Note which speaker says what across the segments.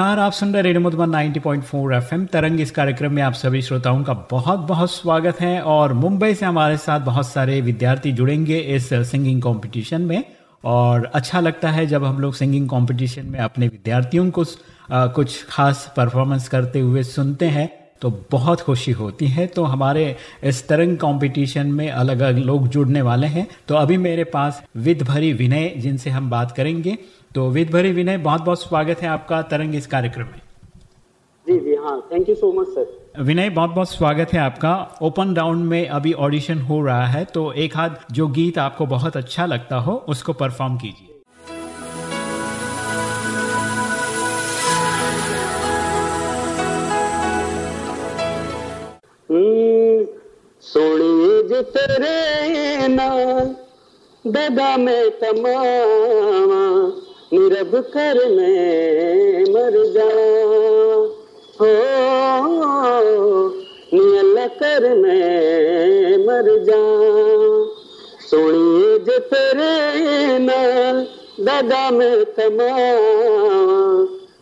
Speaker 1: नमस्कार, आप सुन रहे रेडियो मधुबन 90.4 एफएम। तरंग इस कार्यक्रम में आप सभी श्रोताओं का बहुत बहुत स्वागत है और मुंबई से हमारे साथ बहुत सारे विद्यार्थी जुड़ेंगे इस सिंगिंग कंपटीशन में। और अच्छा लगता है जब हम लोग सिंगिंग कंपटीशन में अपने विद्यार्थियों को कुछ खास परफॉर्मेंस करते हुए सुनते हैं तो बहुत खुशी होती है। तो हमारे इस तरंग कंपटीशन में अलग अलग लोग जुड़ने वाले हैं। तो अभी मेरे पास विद भरी विनय जिनसे हम बात करेंगे। तो विद भरी विनय बहुत बहुत स्वागत है आपका तरंग इस कार्यक्रम में।
Speaker 2: जी जी हाँ thank you so much sir
Speaker 1: Vinay बहुत बहुत स्वागत है आपका। ओपन राउंड में अभी ऑडिशन हो रहा है तो एक हाथ जो गीत आपको बहुत अच्छा लगता हो उसको परफॉर्म कीजिए।
Speaker 2: हम्म, जो तेरे नाल दगा में तमावा निरभ कर मैं मर जा। हो, नियल कर मैं मर जा। सोनी जे तेरे नाल दादा में कमा।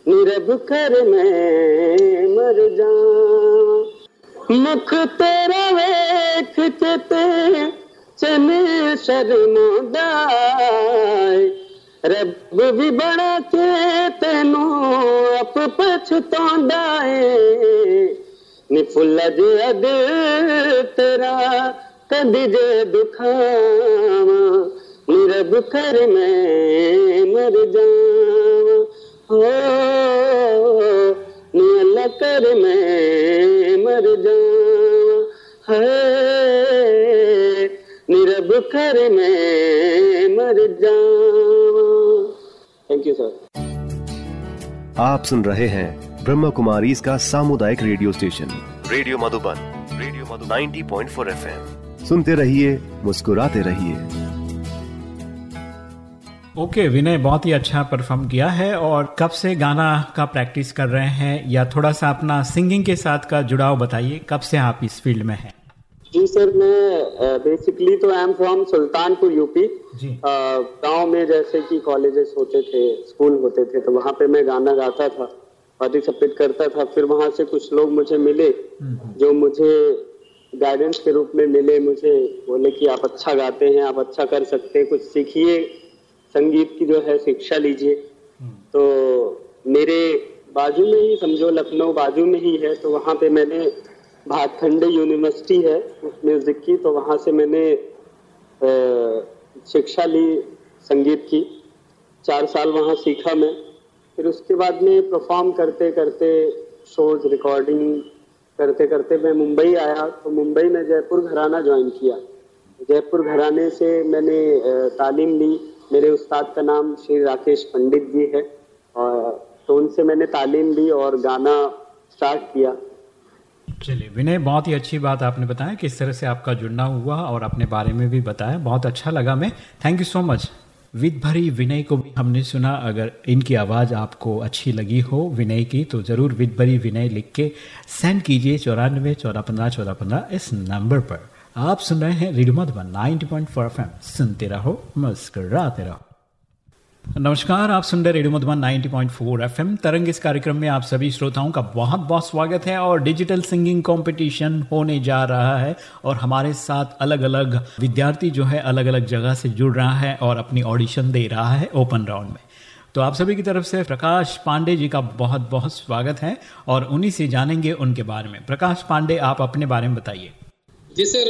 Speaker 2: निरभ कर मैं मर जा। मुख तेरा वेख के ते चने शर्मादाय ਰੱਬ ਵੀ ਬਣਾ ਕੇ ਤੈਨੂੰ ਆਪ ਪਛਤਾਉਂਦਾ ਏ ਨੀ ਫੁੱਲ ਜਿਹਾ ਦਿਲ ਤੇਰਾ ਕਦੀ ਜੇ ਦੁਖਾਵਾਂ ਨੀ ਰੱਬ ਕਰ ਮੈਂ ਮਰ ਜਾਵਾਂ ਹੋ ਨੀ ਅੱਲਾ ਕਰ ਮੈਂ ਮਰ ਜਾਵਾਂ ਹੈ ਨੀ ਰੱਬ ਕਰ ਮੈਂ ਮਰ ਜਾਵਾਂ थैंक यू सर
Speaker 3: आप सुन रहे हैं ब्रह्म कुमारी इसका सामुदायिक radio station. Radio Madhuban radio Madhuban. 90.4 FM. सुनते रहिए मुस्कुराते रहिए।
Speaker 1: ओके okay, विनय बहुत ही अच्छा परफॉर्म किया है और कब से गाना का प्रैक्टिस कर रहे हैं या थोड़ा सा अपना सिंगिंग के साथ का जुड़ाव बताइए कब से आप इस फ़ील्ड में हैं?
Speaker 2: जी सर मैं बेसिकली तो I am from Sultanpur
Speaker 1: UP
Speaker 2: गाँव में जैसे कि कॉलेजेस होते थे स्कूल होते थे तो वहाँ पे मैं गाना गाता था पार्टिसिपेट करता था। फिर वहाँ से कुछ लोग मुझे मिले जो मुझे गाइडेंस के रूप में मिले मुझे बोले कि आप अच्छा गाते हैं आप अच्छा कर सकते हैं कुछ सीखिए संगीत की जो है शिक्षा लीजिए। तो मेरे बाजू में ही समझो लखनऊ बाजू में ही है तो वहाँ पे मैंने भातखंडे यूनिवर्सिटी है म्यूज़िक की तो वहाँ से मैंने शिक्षा ली, संगीत की। चार साल वहाँ सीखा मैं। फिर उसके बाद में परफॉर्म करते करते शोज़ रिकॉर्डिंग करते करते मैं मुंबई आया। तो मुंबई में जयपुर घराना ज्वाइन किया। जयपुर घराने से मैंने तालीम ली। मेरे उस्ताद का नाम श्री राकेश पंडित जी है। और तो उनसे मैंने तालीम ली और गाना स्टार्ट किया।
Speaker 1: चलिए, विनय, बहुत ही अच्छी बात आपने बताया किस तरह से आपका जुड़ना हुआ और अपने बारे में भी बताया। बहुत अच्छा लगा मैं। Thank you so much with भरी विनय को भी हमने सुना। अगर इनकी आवाज़ आपको अच्छी लगी हो विनय की तो ज़रूर विद भरी विनय लिख के सेंड कीजिए चौरानवे चौदह पंद्रह चौदह पंद्रह इस नंबर पर। आप सुन रहे हैं रेडियो मधुबन 90.4 एफएम। सुनते रहो, मुस्कुराते रहो। नमस्कार, आप सुन रहे रेडियो मधुबन 90.4 एफएम। तरंग इस कार्यक्रम में आप सभी श्रोताओं का बहुत बहुत स्वागत है और डिजिटल सिंगिंग कंपटीशन होने जा रहा है और हमारे साथ अलग अलग विद्यार्थी जो है अलग अलग जगह से जुड़ रहा है और अपनी ऑडिशन दे रहा है ओपन राउंड में। तो आप सभी की तरफ़ से प्रकाश पांडे जी का बहुत बहुत स्वागत है और उन्हीं से जानेंगे उनके बारे में। प्रकाश पांडे, आप अपने बारे में बताइए।
Speaker 4: जी सर,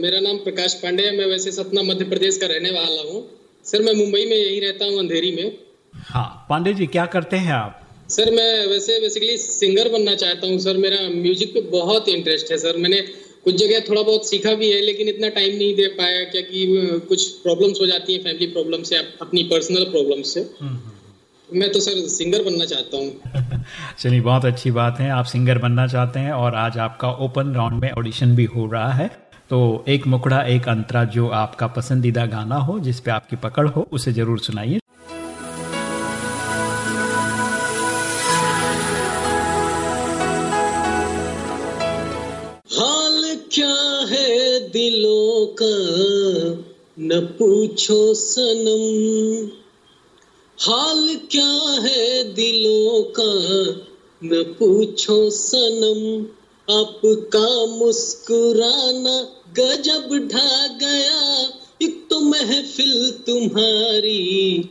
Speaker 4: मेरा नाम प्रकाश पांडे है। मैं वैसे सतना मध्य प्रदेश का रहने वाला हूँ। सर मैं मुंबई में यही रहता हूँ अंधेरी में।
Speaker 1: हाँ पांडे जी क्या करते हैं आप?
Speaker 4: सर मैं वैसे बेसिकली सिंगर बनना चाहता हूँ सर। मेरा म्यूज़िक पे बहुत इंटरेस्ट है सर। मैंने कुछ जगह थोड़ा बहुत सीखा भी है लेकिन इतना टाइम नहीं दे पाया क्योंकि अ, कुछ प्रॉब्लम्स हो जाती हैं फैमिली प्रॉब्लम से अपनी पर्सनल प्रॉब्लम से। मैं तो सर सिंगर बनना चाहता हूँ।
Speaker 1: चलिए बहुत अच्छी बात है। आप सिंगर बनना चाहते हैं और आज आपका ओपन राउंड में ऑडिशन भी हो रहा है। तो एक मुकड़ा, एक अंतरा जो आपका पसंदीदा गाना हो, जिस पे आपकी पकड़ हो, उसे ज़रूर सुनाइए।
Speaker 4: हाल क्या है दिलों का? न पूछो सनम। हाल क्या है दिलों का? न पूछो सनम। आपका मुस्कुराना गजब ढा गया। एक तो महफिल तुम्हारी,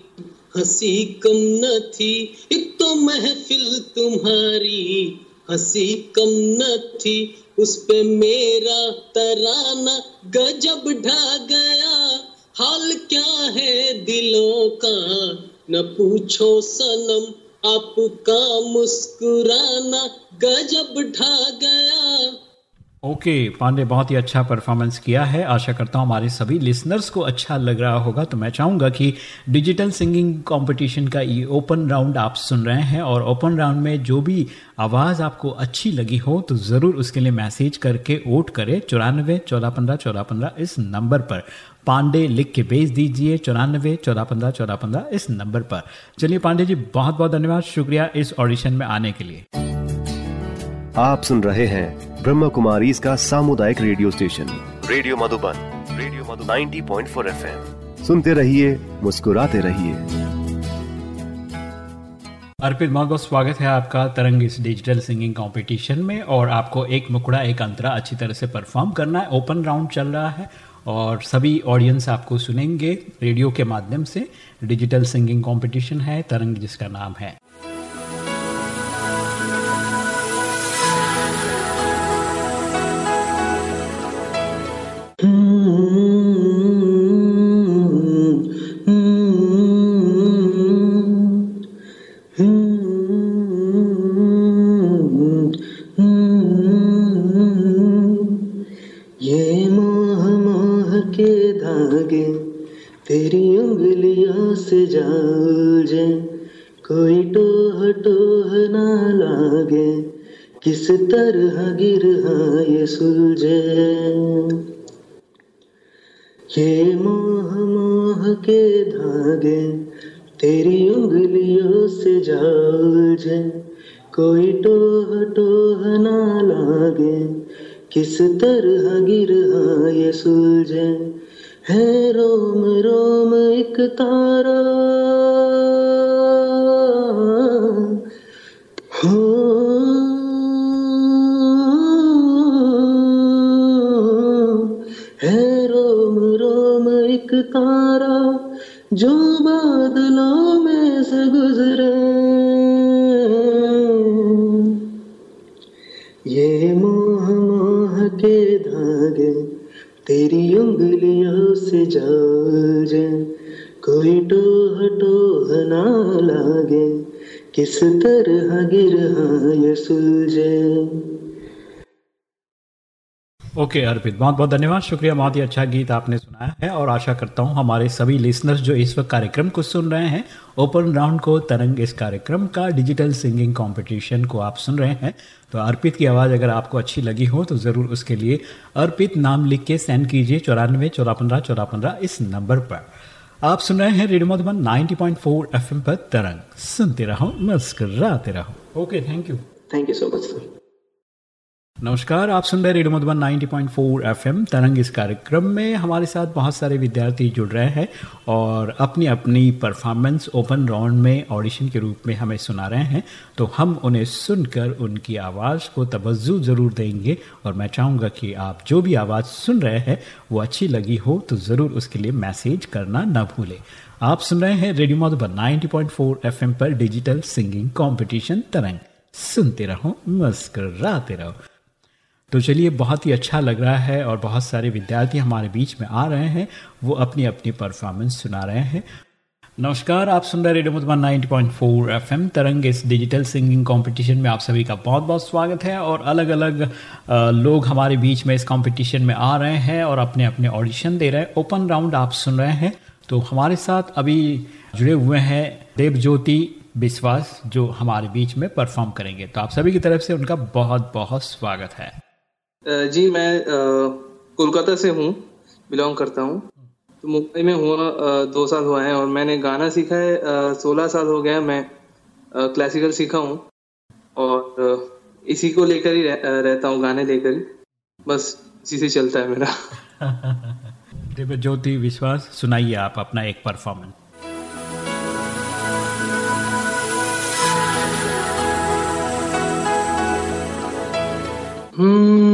Speaker 4: हँसी कम न थी। एक तो महफिल तुम्हारी, हँसी कम न थी। उस पे मेरा तराना गजब ढा गया। हाल क्या है दिलों का, न पूछो सनम। आपका मुस्कुराना गजब ढा गया।
Speaker 1: ओके okay, पांडे बहुत ही अच्छा परफॉर्मेंस किया है। आशा करता हूँ हमारे सभी लिसनर्स को अच्छा लग रहा होगा। तो मैं चाहूँगा कि डिजिटल सिंगिंग कंपटीशन का ये ओपन राउंड आप सुन रहे हैं और ओपन राउंड में जो भी आवाज़ आपको अच्छी लगी हो तो ज़रूर उसके लिए मैसेज करके वोट करें। चौरानवे चौदह पंद्रह चौदह पंद्रह इस नंबर पर। पांडे लिख के भेज दीजिए। चौरानवे चौदह पंद्रह चौदह पंद्रह इस नंबर पर। चलिए पांडे जी बहुत बहुत धन्यवाद। शुक्रिया इस ऑडिशन में आने के लिए।
Speaker 3: आप सुन रहे हैं ब्रह्म कुमारी इसका सामुदायिक radio station. Radio Madhuban radio Madhu 90.4 FM. सुनते रहिए मुस्कुराते रहिए।
Speaker 1: अर्पित बहुत बहुत स्वागत है आपका तरंग इस डिजिटल सिंगिंग कंपटीशन में और आपको एक मुकड़ा एक अंतरा अच्छी तरह से परफॉर्म करना है। ओपन राउंड चल रहा है और सभी ऑडियंस आपको सुनेंगे। रेडियो के माध्यम से डिजिटल सिंगिंग कंपटीशन है तरंग जिसका नाम है।
Speaker 5: के धागे तेरी उंगलियों से जल जाए कोई टोह टोह ना लागे, किस तरह गिर ये सुलझे।
Speaker 1: ओके okay, अर्पित बहुत बहुत धन्यवाद। शुक्रिया बहुत ही अच्छा गीत आपने सुनाया है और आशा करता हूँ हमारे सभी लिसनर्स जो इस वक्त कार्यक्रम को सुन रहे हैं ओपन राउंड को तरंग इस कार्यक्रम का डिजिटल सिंगिंग कंपटीशन को आप सुन रहे हैं। तो अर्पित की आवाज़ अगर आपको अच्छी लगी हो तो ज़रूर उसके लिए अर्पित नाम लिख के सेंड कीजिए चौरानवे चौदह पंद्रह चौदह पंद्रह इस नंबर पर। आप सुन रहे हैं रेडियो मधुबन 90.4 एफएम पर तरंग। सुनते रहो मुस्कुराते रहो। Okay thank you
Speaker 5: thank you so much sir
Speaker 1: नमस्कार, आप सुन रहे रेडियो मधुबन 90.4 एफएम। तरंग इस कार्यक्रम में हमारे साथ बहुत सारे विद्यार्थी जुड़ रहे हैं और अपनी अपनी परफॉर्मेंस ओपन राउंड में ऑडिशन के रूप में हमें सुना रहे हैं। तो हम उन्हें सुनकर उनकी आवाज़ को तवज्जो ज़रूर देंगे और मैं चाहूँगा कि आप जो भी आवाज़ सुन रहे हैं, वो अच्छी लगी हो तो ज़रूर उसके लिए मैसेज करना ना भूलें। आप सुन रहे हैं रेडियो मधुबन 90.4 एफएम पर डिजिटल सिंगिंग कॉम्पिटिशन तरंग। सुनते रहो, मस्कराते रहो। तो चलिए, बहुत ही अच्छा लग रहा है और बहुत सारे विद्यार्थी हमारे बीच में आ रहे हैं। वो अपनी अपनी परफॉर्मेंस सुना रहे हैं। नमस्कार, आप सुन रहे रेडियो मधुबन 90.4 एफएम, तरंग इस डिजिटल सिंगिंग कंपटीशन में आप सभी का बहुत बहुत स्वागत है और अलग अलग लोग हमारे बीच में इस कंपटीशन में आ रहे हैं और अपने अपने ऑडिशन दे रहे हैं। ओपन राउंड आप सुन रहे हैं। तो हमारे साथ अभी जुड़े हुए हैं देव ज्योति विश्वास जो हमारे बीच में परफॉर्म करेंगे। तो आप सभी की तरफ़ से उनका बहुत बहुत स्वागत है।
Speaker 5: जी मैं कोलकाता से हूँ बिलोंग करता हूँ। तो मुंबई में हुआ दो साल हुआ है और मैंने गाना सीखा है सोलह साल हो गया मैं क्लासिकल सीखा हूँ। और इसी को लेकर ही रह, रहता हूँ गाने लेकर ही। बस इसी से चलता है मेरा।
Speaker 1: ज्योति विश्वास सुनाइए आप अपना एक परफॉर्मेंस
Speaker 5: हम्म,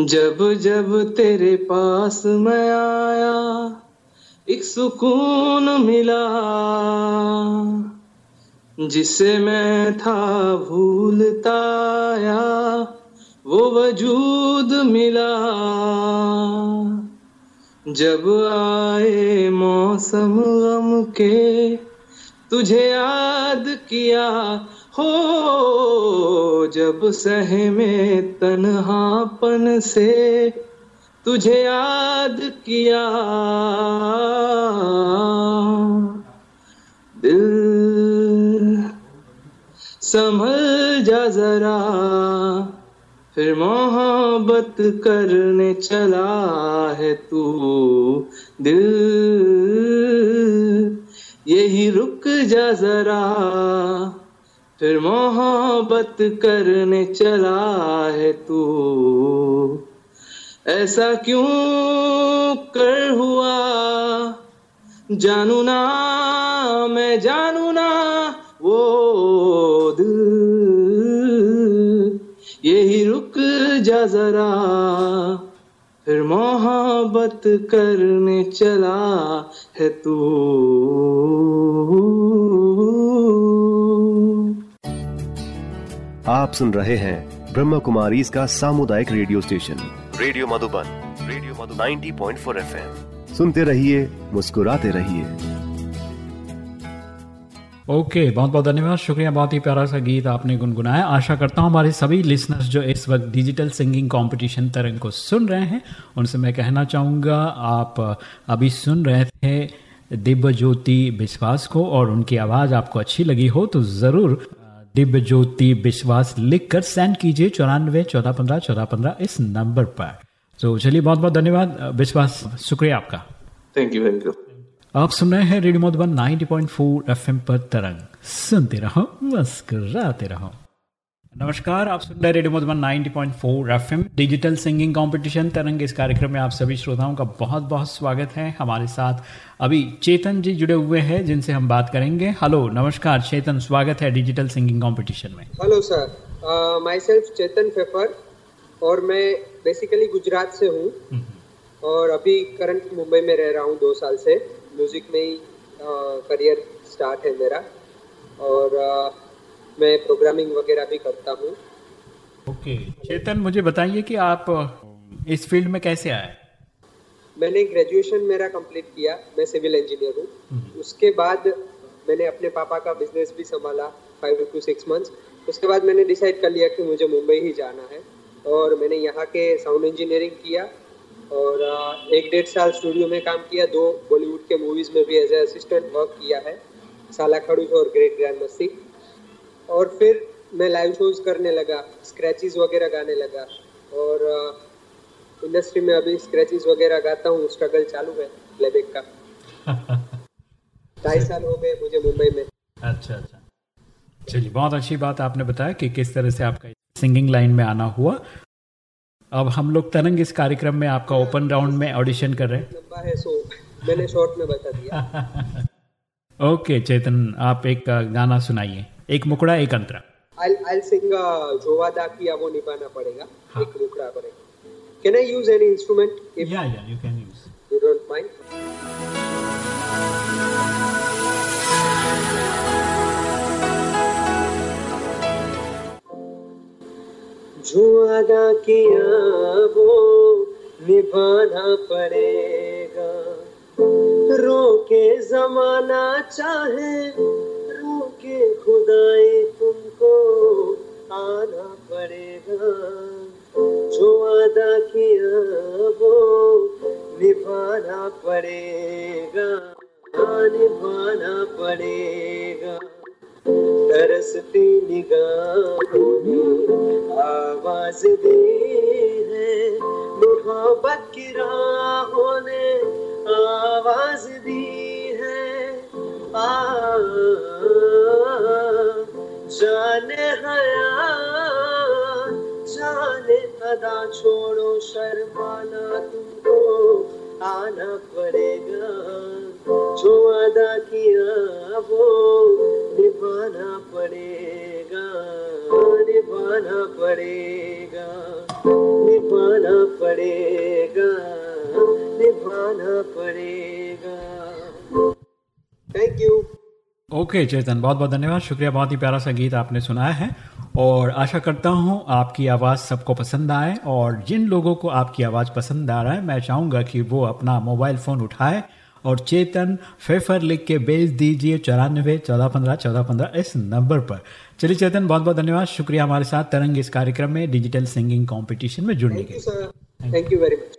Speaker 5: जब जब तेरे पास मैं आया, एक सुकून मिला। जिसे मैं था भूलता आया, वो वजूद मिला। जब आए मौसम गम के, तुझे याद किया हो जब सहमे तन्हापन से तुझे याद किया। दिल संभल जा जरा, फिर मोहब्बत करने चला है तू। दिल यही रुक जा जरा। फिर मोहब्बत करने चला है तू। ऐसा क्यों कर हुआ? जानू ना, मैं जानू ना वो दिल। यही रुक जा जरा। फिर मोहब्बत करने चला है तू।
Speaker 3: आप सुन रहे हैं ब्रह्म कुमारी इसका सामुदायिक radio station. Radio Madhuban radio Madhuban. 90.4 FM. सुनते रहिए मुस्कुराते रहिए।
Speaker 1: ओके okay, बहुत बहुत धन्यवाद। शुक्रिया बहुत ही प्यारा सा गीत आपने गुनगुनाया। आशा करता हूँ हमारे सभी लिसनर्स जो इस वक्त डिजिटल सिंगिंग कंपटीशन तरंग को सुन रहे हैं उनसे मैं कहना चाहूँगा आप अभी सुन रहे थे दिव्य ज्योति विश्वास को और उनकी आवाज़ आपको अच्छी लगी हो तो ज़रूर दिव्य ज्योति विश्वास लिख कर सेंड कीजिए चौरानवे चौदह पंद्रह चौदह पंद्रह इस नंबर पर। तो चलिए बहुत बहुत धन्यवाद। विश्वास शुक्रिया आपका।
Speaker 5: थैंक यू थैंक यू
Speaker 1: आप सुन रहे हैं रेडियो मधुबन 90.4 एफएम पर तरंग। सुनते रहो मस्कराते रहो। नमस्कार आप सुन रहे radio Madhuban 90.4 FM. Digital singing competition Tarang इस कार्यक्रम में आप सभी श्रोताओं का बहुत बहुत स्वागत है। हमारे साथ अभी चेतन जी जुड़े हुए हैं जिनसे हम बात करेंगे। हेलो नमस्कार चेतन स्वागत है डिजिटल सिंगिंग कंपटीशन में।
Speaker 6: Hello sir myself Chetan फेफर और मैं बेसिकली गुजरात से हूँ। और अभी करंट मुंबई में रह रहा हूँ दो साल से। म्यूज़िक में ही करियर स्टार्ट है मेरा। और अ, मैं प्रोग्रामिंग वगैरह भी करता हूँ।
Speaker 1: ओके चेतन मुझे बताइए कि आप इस फ़ील्ड में कैसे आए?
Speaker 6: मैंने ग्रेजुएशन मेरा कंप्लीट किया। मैं सिविल इंजीनियर हूँ। उसके बाद मैंने अपने पापा का बिज़नेस भी संभाला फाइव टू सिक्स मंथ्स उसके बाद मैंने डिसाइड कर लिया कि मुझे मुंबई ही जाना है। और मैंने यहाँ के साउंड इंजीनियरिंग किया और एक डेढ़ साल स्टूडियो में काम किया। दो बॉलीवुड के मूवीज़ में भी एज ए असिस्टेंट वर्क किया है। साला खड़ूस और ग्रेट ग्रैंड मस्ती और फिर मैं लाइव शोज़ करने लगा स्क्रैचेस वगैरह गाने लगा और इंडस्ट्री में अभी स्क्रैचेस वगैरह गाता हूँ स्ट्रगल चालू है प्लेबैक का। ढाई साल हो गए मुझे मुंबई में।
Speaker 1: अच्छा अच्छा। चलिए बहुत अच्छी बात आपने बताया कि किस तरह से आपका सिंगिंग लाइन में आना हुआ। अब हम लोग तरंग इस कार्यक्रम में आपका ओपन राउंड में ऑडिशन कर रहे हैं।
Speaker 6: लंबा है सो मैंने शॉर्ट में बता दिया।
Speaker 1: ओके चेतन आप एक गाना सुनाइए। एक मुकड़ा एक अंतरा।
Speaker 6: I'll I'll sing uh, जो वादा किया वो निभाना पड़ेगा एक मुखड़ा पड़ेगा। Can I use any instrument? If
Speaker 1: yeah yeah you can use
Speaker 6: you don't mind? जो वादा किया वो निभाना पड़ेगा रोके जमाना चाहे रोके खुदाई तुमको आना पड़ेगा। जो वादा किया वो निभाना पड़ेगा निभाना पड़ेगा। तरसती निगाहों ने आवाज़ दी है। मोहब्बत की राहों ने आवाज़ दी है। जाने हया जाने अदा छोड़ो शर्माना तुमको, आना पड़ेगा। जो अदा किया, वो निभाना पड़ेगा निभाना पड़ेगा निभाना पड़ेगा निभाना पड़ेगा। थैंक यू
Speaker 1: ओके चेतन बहुत बहुत धन्यवाद। शुक्रिया बहुत ही प्यारा सा गीत आपने सुनाया है। और आशा करता हूँ आपकी आवाज़ सबको पसंद आए और जिन लोगों को आपकी आवाज़ पसंद आ रहा है मैं चाहूँगा कि वो अपना मोबाइल फ़ोन उठाए और चेतन फेफर लिख के भेज दीजिए चौरानबे चौदह पंद्रह चौदह पंद्रह इस नंबर पर। चलिए चेतन बहुत बहुत धन्यवाद। शुक्रिया हमारे साथ तरंग इस कार्यक्रम में डिजिटल सिंगिंग कॉम्पिटिशन में जुड़ने के लिए।
Speaker 6: थैंक यू वेरी मच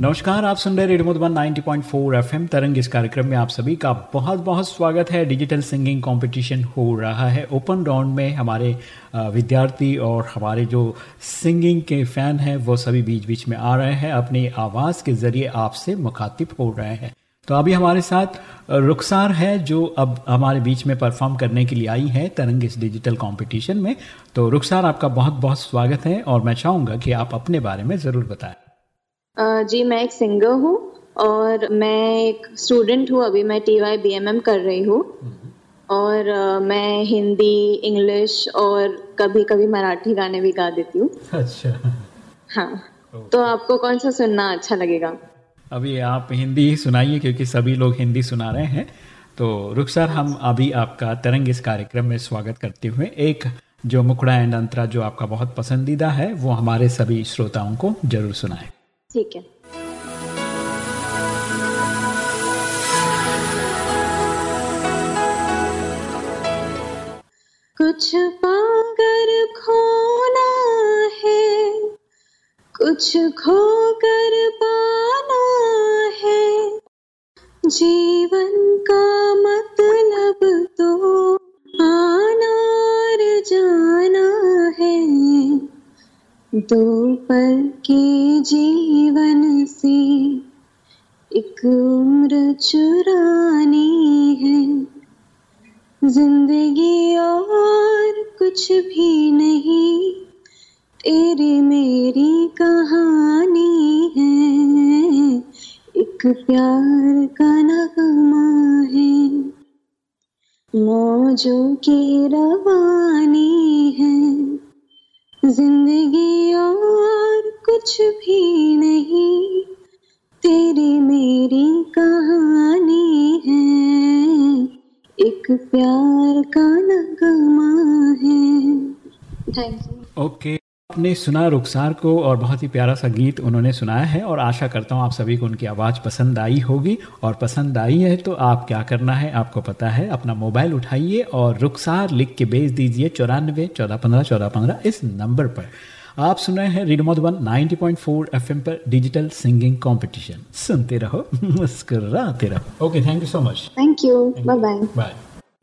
Speaker 1: नमस्कार, आप सुन रहे रेडियो मधुबन 90.4 एफएम तरंग। इस कार्यक्रम में आप सभी का बहुत बहुत स्वागत है। डिजिटल सिंगिंग कंपटीशन हो रहा है। ओपन राउंड में हमारे विद्यार्थी और हमारे जो सिंगिंग के फ़ैन हैं, वो सभी बीच बीच में आ रहे हैं। अपनी आवाज़ के ज़रिए आपसे मुखातिब हो रहे हैं। तो अभी हमारे साथ रुखसार है, जो अब हमारे बीच में परफॉर्म करने के लिए आई है तरंग इस डिजिटल कंपटीशन में। तो रुखसार, आपका बहुत बहुत स्वागत है और मैं चाहूँगा कि आप अपने बारे में ज़रूर बताएँ।
Speaker 7: जी मैं एक सिंगर हूँ और मैं एक स्टूडेंट हूँ। अभी मैं T Y B M M कर रही हूँ। और मैं हिंदी इंग्लिश और कभी कभी मराठी गाने भी गा देती हूँ।
Speaker 1: अच्छा।
Speaker 7: हाँ। तो आपको कौन सा सुनना अच्छा लगेगा?
Speaker 1: अभी आप हिंदी ही सुनाइए क्योंकि सभी लोग हिंदी सुना रहे हैं। तो रुखसार हम अभी आपका तरंग इस कार्यक्रम में स्वागत करते हुए एक जो मुखड़ा एंड अंतरा जो आपका बहुत पसंदीदा है वो हमारे सभी श्रोताओं को ज़रूर सुनाएँ।
Speaker 7: ठीक है। कुछ पाकर खोना है, कुछ खोकर पाना है। जीवन का मतलब तो आना और जाना है। दो पल के जीवन से एक उम्र चुरानी है। ज़िंदगी और कुछ भी नहीं, तेरी मेरी कहानी है। एक प्यार का नगमा है। मौजों की रवानी है। ज़िंदगी और कुछ भी नहीं। तेरी मेरी कहानी है। एक प्यार का नगमा है। थैंक यू
Speaker 1: ओके आपने सुना रुखसार को और बहुत ही प्यारा सा गीत उन्होंने सुनाया है और आशा करता हूँ आप सभी को उनकी आवाज़ पसंद आई होगी। और पसंद आई है तो आप क्या करना है आपको पता है अपना मोबाइल उठाइए और रुखसार लिख के भेज दीजिए चौरानवे चौदह पंद्रह चौदह पंद्रह इस नंबर पर। आप सुन रहे हैं रेडियो मधुबन 90.4 एफएम पर डिजिटल सिंगिंग कंपटीशन। सुनते रहो मुस्कुराते रहो। Okay thank you so much.
Speaker 7: Thank you bye bye
Speaker 1: bye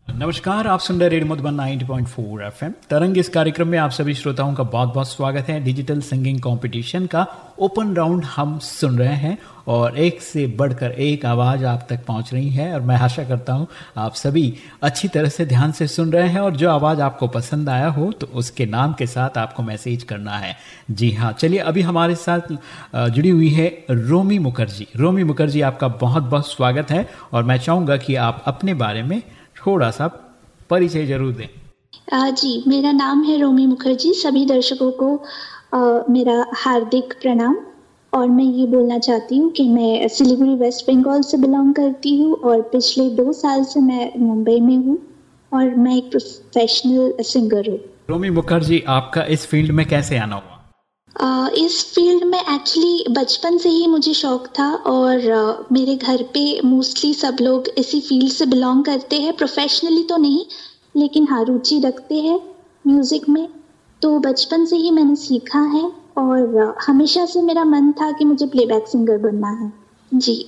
Speaker 1: नमस्कार, आप सुन रहे रेडियो मधुबन 90.4 एफएम। तरंग इस कार्यक्रम में आप सभी श्रोताओं का बहुत बहुत स्वागत है। डिजिटल सिंगिंग कंपटीशन का ओपन राउंड हम सुन रहे हैं और एक से बढ़कर एक आवाज़ आप तक पहुँच रही है और मैं आशा करता हूँ आप सभी अच्छी तरह से ध्यान से सुन रहे हैं और जो आवाज़ आपको पसंद आया हो तो उसके नाम के साथ आपको मैसेज करना है। जी हाँ चलिए अभी हमारे साथ जुड़ी हुई है रोमी मुखर्जी। रोमी मुखर्जी आपका बहुत बहुत स्वागत है और मैं चाहूँगा कि आप अपने बारे में थोड़ा सा परिचय ज़रूर दें।
Speaker 8: जी मेरा नाम है रोमी मुखर्जी। सभी दर्शकों को आ, मेरा हार्दिक प्रणाम। और मैं ये बोलना चाहती हूँ कि मैं सिलीगुड़ी वेस्ट बंगाल से बिलोंग करती हूँ और पिछले दो साल से मैं मुंबई में हूँ और मैं एक प्रोफेशनल सिंगर हूँ।
Speaker 1: रोमी मुखर्जी आपका इस फ़ील्ड में कैसे आना हुआ?
Speaker 8: इस फ़ील्ड में एक्चुअली बचपन से ही मुझे शौक था और मेरे घर पे मोस्टली सब लोग इसी फ़ील्ड से बिलोंग करते हैं। प्रोफेशनली तो नहीं, लेकिन हाँ रुचि रखते हैं म्यूज़िक में। तो बचपन से ही मैंने सीखा है और हमेशा से मेरा मन था कि मुझे प्लेबैक सिंगर बनना है। जी।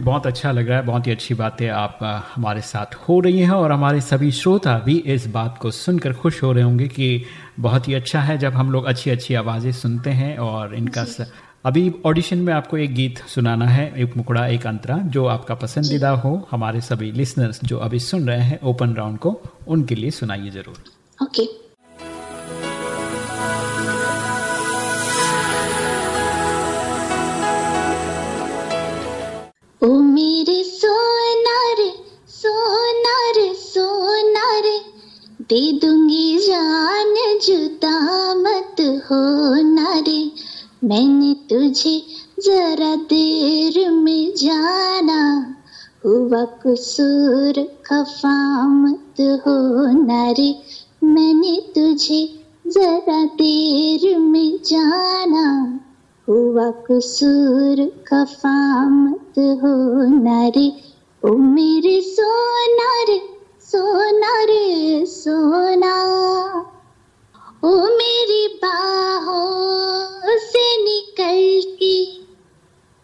Speaker 1: बहुत अच्छा लग रहा है बहुत ही अच्छी बात आप हमारे साथ हो रही हैं और हमारे सभी श्रोता भी इस बात को सुनकर खुश हो रहे होंगे कि बहुत ही अच्छा है जब हम लोग अच्छी अच्छी आवाज़ें सुनते हैं और इनका स... अभी ऑडिशन में आपको एक गीत सुनाना है एक मुकड़ा एक अंतरा जो आपका पसंदीदा हो। हमारे सभी लिसनर्स जो अभी सुन रहे हैं ओपन राउंड को उनके लिए सुनाइए ज़रूर।
Speaker 8: ओके। ओ मेरे सोना रे सोना रे सोना रे दे दूँगी जान, जुदा मत हो रे मैंने तुझे जरा देर में जाना। हुआ कसूर, खफा मत हो रे मैंने तुझे जरा देर में जाना। हुआ कसूर, खफा मत हो रे ओ मेरे सोना रे सोना। रे सोना ओ मेरी बाहों से निकल के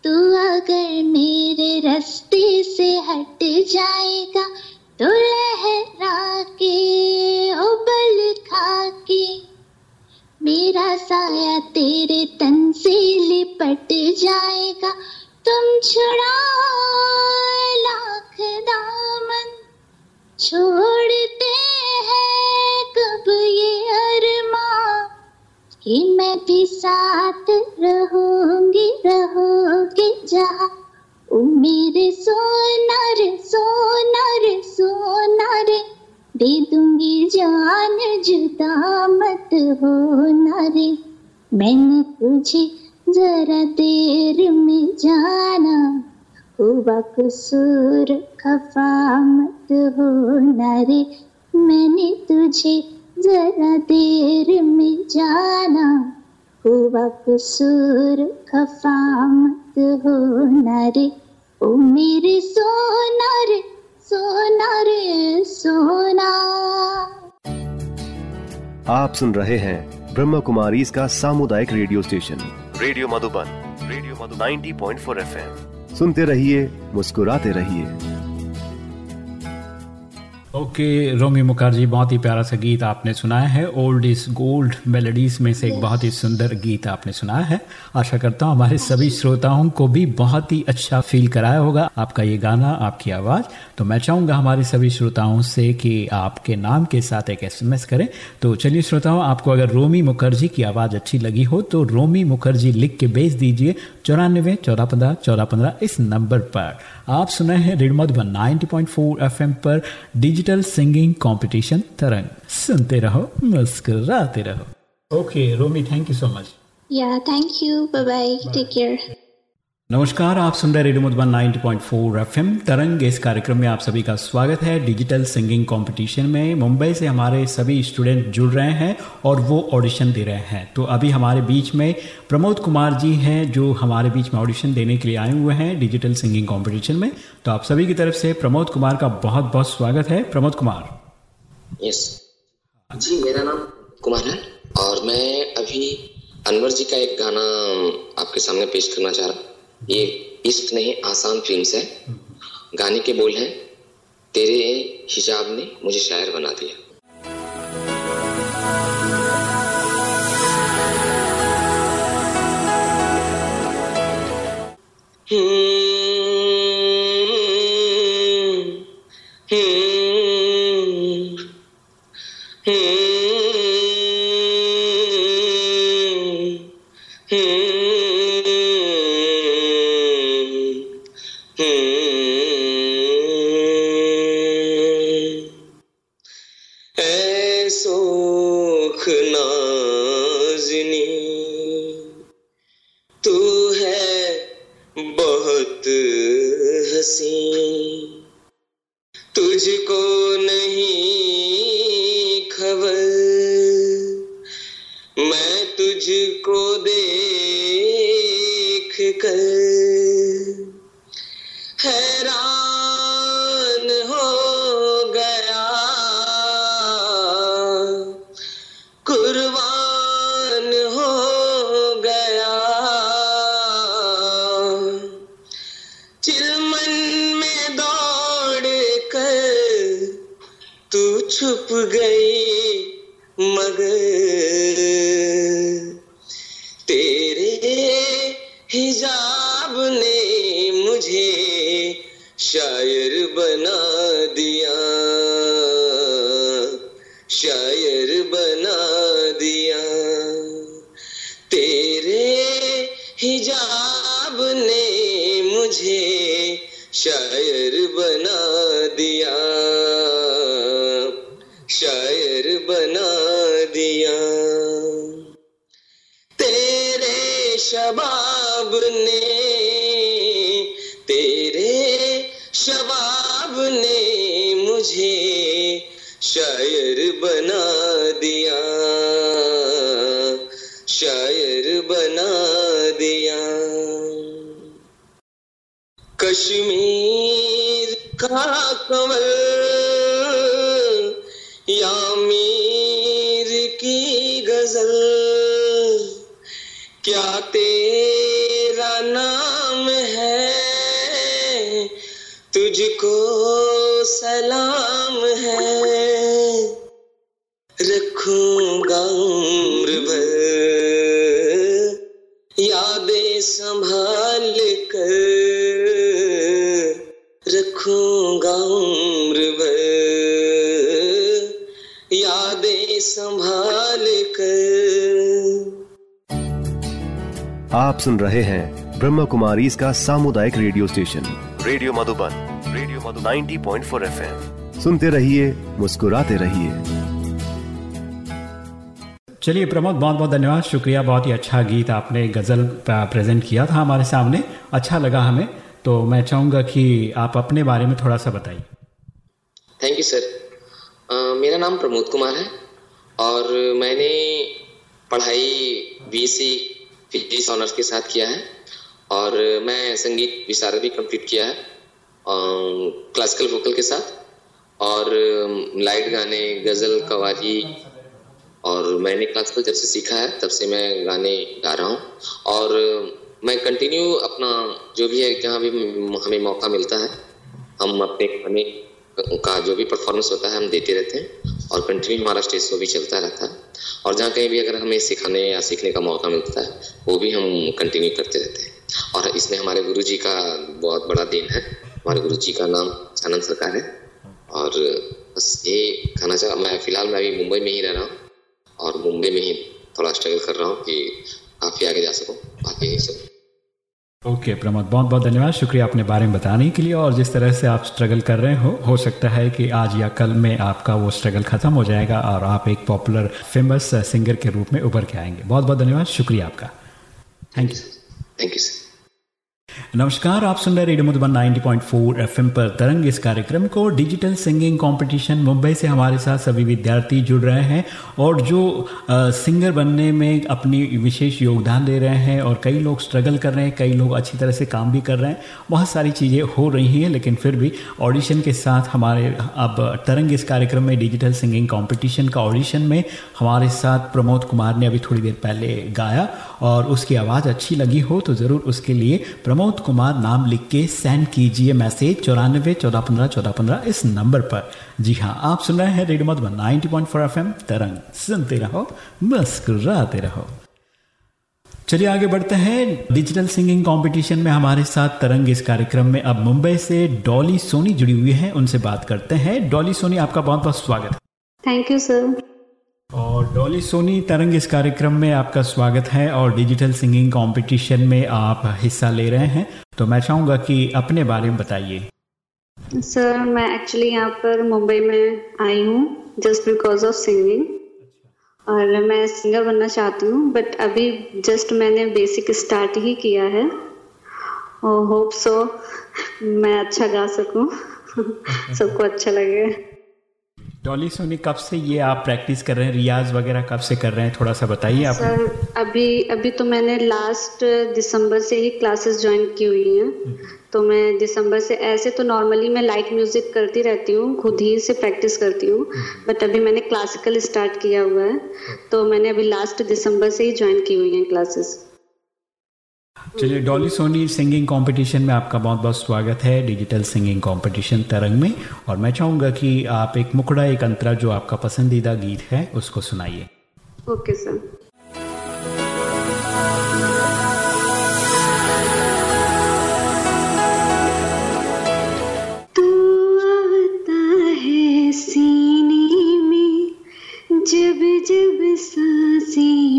Speaker 8: तू अगर मेरे रास्ते से हट जाएगा तो लहरा के उबल खा के मेरा साया तेरे तन से लिपट जाएगा। तुम छुड़ा लाख दामन। छोड़ते हैं कब ये अरमा? कि मैं भी साथ रहूँगी, रहोगे जहाँ। ओ मेरे सोना रे सोना रे सोना रे दे दूँगी जान, जुदा मत हो रे मैंने तुझे जरा देर में जाना हुआ कसूर खफा मत हो रे। मैंने तुझे जरा देर में जाना हुआ कसूर खफा मत हो रे। ओ मेरे सोना रे सोना रे, सोना।
Speaker 3: आप सुन रहे हैं ब्रह्म कुमारी इसका सामुदायिक radio station. Radio Madhuban radio Madhu 90.4 FM. सुनते रहिए मुस्कुराते रहिए।
Speaker 1: ओके रोमी मुखर्जी बहुत ही प्यारा सा गीत आपने सुनाया है। ओल्ड इज़ गोल्ड मेलोडीज में से एक बहुत ही सुंदर गीत आपने सुनाया है। आशा करता हूँ हमारे सभी श्रोताओं को भी बहुत ही अच्छा फील कराया होगा आपका ये गाना आपकी आवाज़। तो मैं चाहूँगा हमारे सभी श्रोताओं से कि आपके नाम के साथ एक एसएमएस करें। तो चलिए श्रोताओं आपको अगर रोमी मुखर्जी की आवाज़ अच्छी लगी हो तो रोमी मुखर्जी लिख के भेज दीजिए चौरानवे चौदह पंद्रह चौदह पंद्रह इस नंबर पर। आप सुना है हैं रेड मधुबन 90.4 एफएम पर। डिजिटल सिंगिंग कंपटीशन तरंग सुनते रहो मुस्कुराते रहो okay Romi thank you so much
Speaker 8: yeah thank you bye bye take care
Speaker 1: नमस्कार, आप सुन रहे रेडियो मधुबन 90.4 एफएम तरंग। इस कार्यक्रम में आप सभी का स्वागत है। डिजिटल सिंगिंग कंपटीशन में मुंबई से हमारे सभी स्टूडेंट जुड़ रहे हैं और वो ऑडिशन दे रहे हैं। तो अभी हमारे बीच में प्रमोद कुमार जी हैं, जो हमारे बीच में ऑडिशन देने के लिए आए हुए हैं डिजिटल सिंगिंग कॉम्पिटिशन में। तो आप सभी की तरफ़ से प्रमोद कुमार का बहुत बहुत स्वागत है। प्रमोद कुमार।
Speaker 9: यस जी, मेरा नाम कुमार है और मैं अभी अनवर जी का एक गाना आपके सामने पेश करना चाह रहा ये इश्क नहीं, आसान फ़िल्म है। गाने के बोल हैं, तेरे हिजाब ने मुझे शायर बना दिया। सोख शायर बना दिया। शायर बना दिया। तेरे हिजाब ने मुझे शायर बना दिया। शायर बना दिया। तेरे शबाब ने मुझे शायर बना दिया। शायर बना दिया। कश्मीर का कमल या मीर की गज़ल, क्या तेरा नाम तुझको सलाम है। रखूँगा उम्र भर। यादें संभाल कर रखूँगा उम्र भर। यादें संभाल कर।
Speaker 3: आप सुन रहे हैं ब्रह्म कुमारी इसका सामुदायिक radio station, radio Madhuban. Radio 90.4 FM सुनते रहिए मुस्कुराते रहिए।
Speaker 1: चलिए प्रमोद बहुत बहुत धन्यवाद। शुक्रिया बहुत ही अच्छा गीत आपने गज़ल प्रेजेंट किया था हमारे सामने। अच्छा लगा हमें तो मैं चाहूँगा कि आप अपने बारे में थोड़ा सा बताइए।
Speaker 9: थैंक यू सर मेरा नाम प्रमोद कुमार है और मैंने पढ़ाई बीएससी फिजिक्स ऑनर्स के साथ किया है और मैं संगीत विशारद भी कंप्लीट किया है। क्लासिकल वोकल के साथ और लाइट गाने, गज़ल, कवाली और मैंने क्लासिकल जब से सीखा है, तब से मैं गाने गा रहा हूँ और मैं कंटिन्यू अपना जो भी है, जहाँ भी हमें मौका मिलता है, हम अपने गाने का जो भी परफॉर्मेंस होता है, हम देते रहते हैं और कंटिन्यू हमारा स्टेज शो भी चलता रहता है और जहाँ कहीं भी अगर हमें सिखाने या सीखने का मौका मिलता है, वो भी हम कंटिन्यू करते रहते हैं और इसमें हमारे गुरु जी का बहुत बड़ा देन है। हमारे गुरु जी का नाम आनंद सरकार है। और बस ये कहना चाह मैं फ़िलहाल मैं अभी मुंबई में ही रह रहा हूँ और मुंबई में ही थोड़ा स्ट्रगल कर रहा हूँ कि काफ़ी आगे जा सकूँ बाकी यही सब।
Speaker 1: ओके okay, प्रमोद बहुत बहुत धन्यवाद। शुक्रिया अपने बारे में बताने के लिए। और जिस तरह से आप स्ट्रगल कर रहे हो हो सकता है कि आज या कल में आपका वो स्ट्रगल खत्म हो जाएगा और आप एक पॉपुलर फ़ेमस सिंगर के रूप में उभर के आएँगे। बहुत बहुत धन्यवाद। शुक्रिया आपका। Thank you
Speaker 9: thank you sir
Speaker 1: नमस्कार आप सुन रहे रेडियो मधुबन 90.4 एफएम पर तरंग। इस कार्यक्रम को डिजिटल सिंगिंग कंपटीशन मुंबई से हमारे साथ सभी विद्यार्थी जुड़ रहे हैं और जो अ, सिंगर बनने में अपनी विशेष योगदान दे रहे हैं और कई लोग स्ट्रगल कर रहे हैं कई लोग अच्छी तरह से काम भी कर रहे हैं बहुत सारी चीज़ें हो रही हैं लेकिन फिर भी ऑडिशन के साथ हमारे अब तरंग इस कार्यक्रम में डिजिटल सिंगिंग कॉम्पिटिशन का ऑडिशन में हमारे साथ प्रमोद कुमार ने अभी थोड़ी देर पहले गाया और उसकी आवाज़ अच्छी लगी हो तो ज़रूर उसके लिए प्रमोद कुमार नाम लिख के सेंड कीजिए मैसेज चौरानवे, चौदह पंद्रह चौदह पंद्रह इस नंबर पर। जी हाँ आप सुन रहे हैं radio Madhuban 90.4 point four F Tarang. सुनते रहो, मुस्कुराते रहो। चलिए आगे बढ़ते हैं। डिजिटल सिंगिंग कंपटीशन में हमारे साथ तरंग इस कार्यक्रम में अब मुंबई से डॉली सोनी जुड़ी हुई है, उनसे बात करते हैं। डॉली सोनी, आपका बहुत बहुत स्वागत
Speaker 7: thank you
Speaker 1: sir Dolly Soni Tarang इस कार्यक्रम में आपका स्वागत है और डिजिटल सिंगिंग कंपटीशन में आप हिस्सा ले रहे हैं। तो मैं चाहूँगा कि अपने बारे में बताइए।
Speaker 7: सर मैं एक्चुअली यहाँ पर मुंबई में आई हूँ जस्ट बिकॉज़ ऑफ़ सिंगिंग और मैं सिंगर बनना चाहती हूँ बट अभी जस्ट मैंने बेसिक स्टार्ट ही किया है। और होप सो मैं अच्छा गा सकूँ। सबको अच्छा लगे।
Speaker 1: डॉली सोनी, कब से ये आप प्रैक्टिस कर रहे हैं? रियाज वगैरह कब से कर रहे हैं? थोड़ा सा बताइए आप।
Speaker 7: सर, अभी अभी तो मैंने लास्ट दिसंबर से ही क्लासेस ज्वाइन की हुई हैं। तो मैं दिसंबर से, ऐसे तो नॉर्मली मैं लाइट म्यूज़िक करती रहती हूँ, खुद ही से प्रैक्टिस करती हूँ। बट अभी मैंने क्लासिकल स्टार्ट किया हुआ है। तो मैंने अभी लास्ट दिसंबर से ही ज्वाइन की हुई हैं क्लासेस
Speaker 1: चलिए डॉली सोनी सिंगिंग कंपटीशन में आपका बहुत बहुत स्वागत है डिजिटल सिंगिंग कंपटीशन तरंग में। और मैं चाहूँगा कि आप एक मुकड़ा एक अंतरा जो आपका पसंदीदा गीत है उसको सुनाइए।
Speaker 7: Okay sir. तू आता है सीने में जब जब साँसें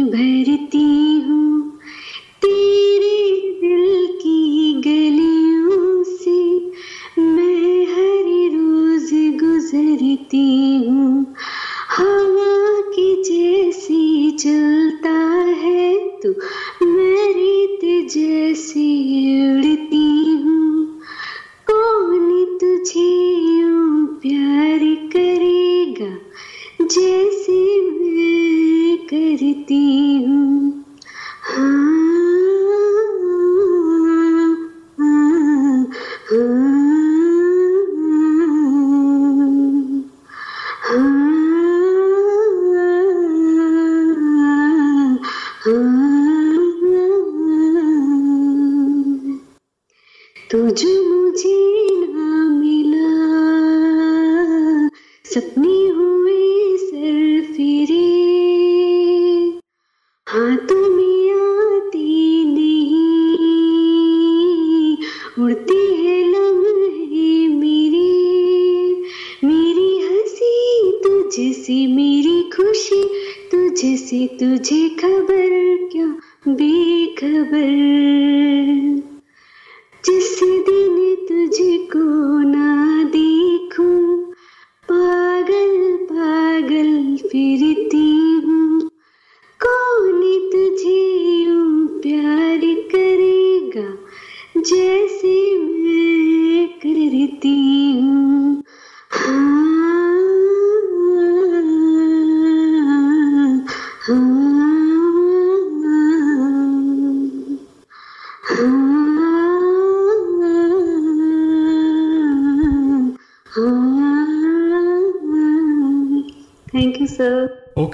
Speaker 7: गुजरती हूँ। हवा की जैसी चलता है तू मैं रेत जैसी उड़ती हूँ। कौन तुझे यूँ प्यार करेगा? जैसे मैं करती हूँ।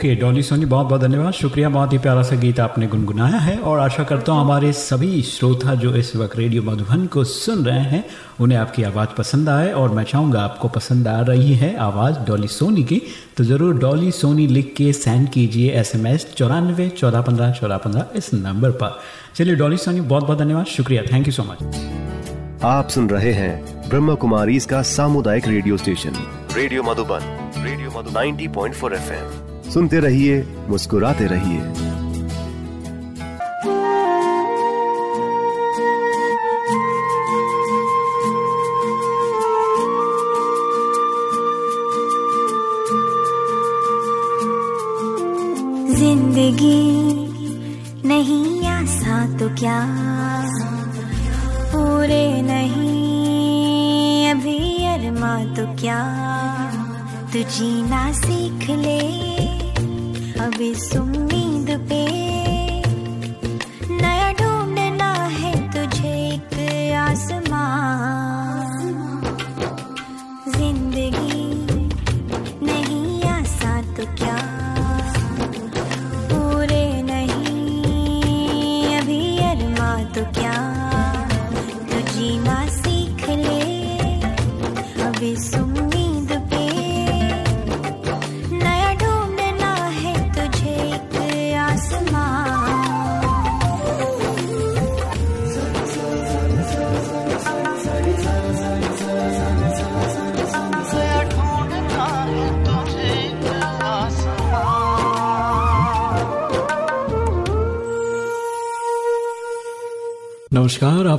Speaker 1: ओके, डॉली सोनी, बहुत बहुत धन्यवाद। शुक्रिया, बहुत ही प्यारा सा गीत आपने गुनगुनाया है और आशा करता हूँ हमारे सभी श्रोता जो इस वक्त रेडियो मधुबन को सुन रहे हैं, उन्हें आपकी आवाज़ पसंद आए और मैं चाहूँगा आपको पसंद आ रही है आवाज़ डॉली सोनी की तो ज़रूर डॉली सोनी लिख के सेंड कीजिए एस एम एस चौरानवे, चौदह पंद्रह चौदह पंद्रह इस नंबर पर। चलिए, डॉली सोनी, बहुत बहुत धन्यवाद। शुक्रिया थैंक यू सो मच
Speaker 3: आप सुन रहे हैं ब्रह्म कुमारी इसका सामुदायिक radio station, radio Madhuban, radio Madhu 90.4 FM सुनते रहिए मुस्कुराते रहिए।